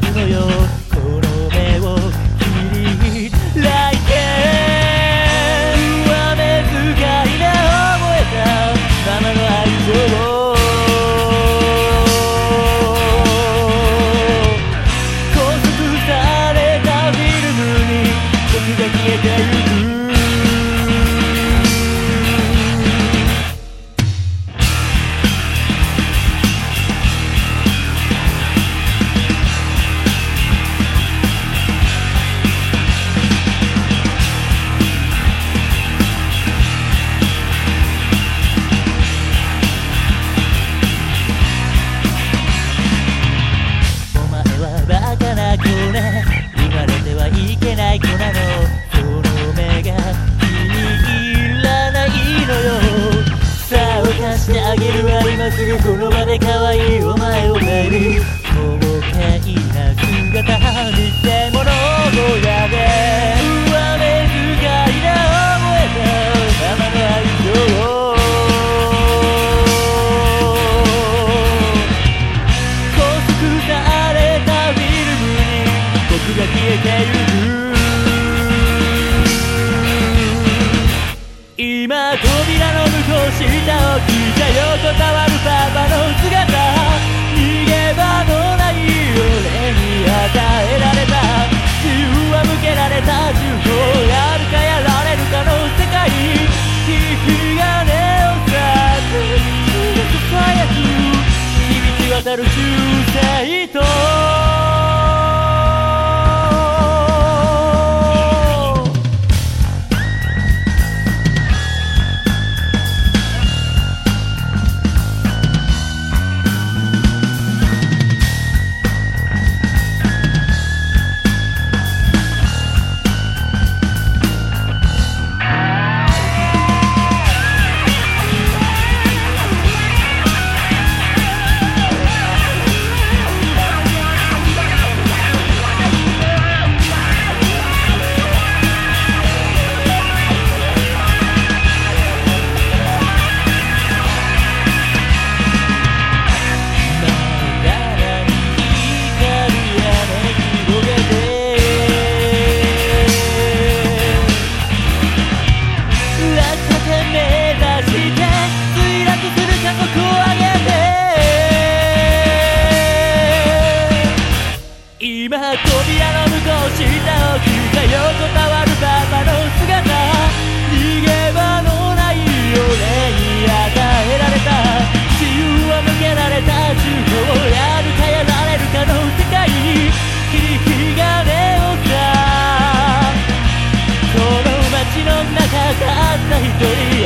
なるのよ君このまで可愛下を切った横たわるパパの姿逃げ場のない俺に与えられた自由は向けられた銃口やるかやられるかの世界引き金を刺すすごく早く響き渡る銃声と。今扉の向こう下を切横たわるパパの姿逃げ場のない俺に与えられた自由は向けられた自由をやるかやられるかの世界に引き金をさこの街の中たった一人